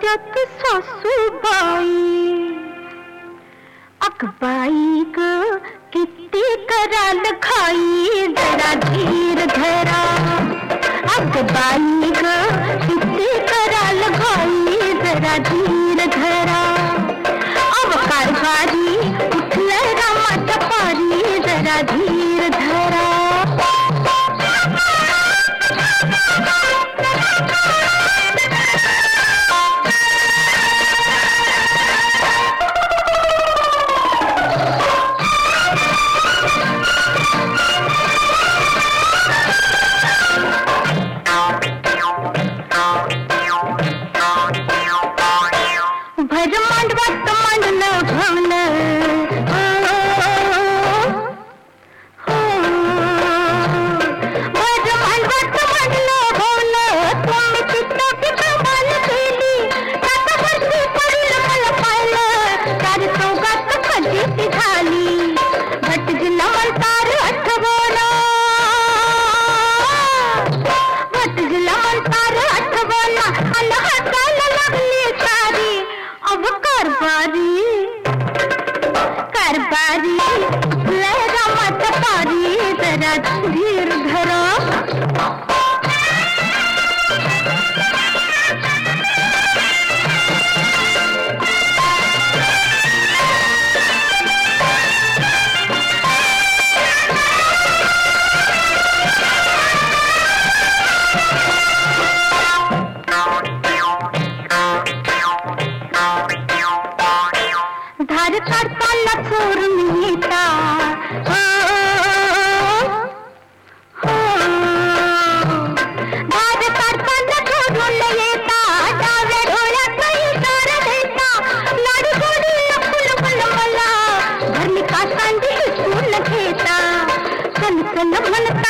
अटक सासूबाई अकबाई ग किती कराल खाई, जरा धीर धरा। अकबाई ग किती कराल खाई, जरा धीर धरा। अब कारभारी उठल रामाच्या पारी जरा धीर da da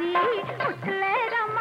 नारी उठले रम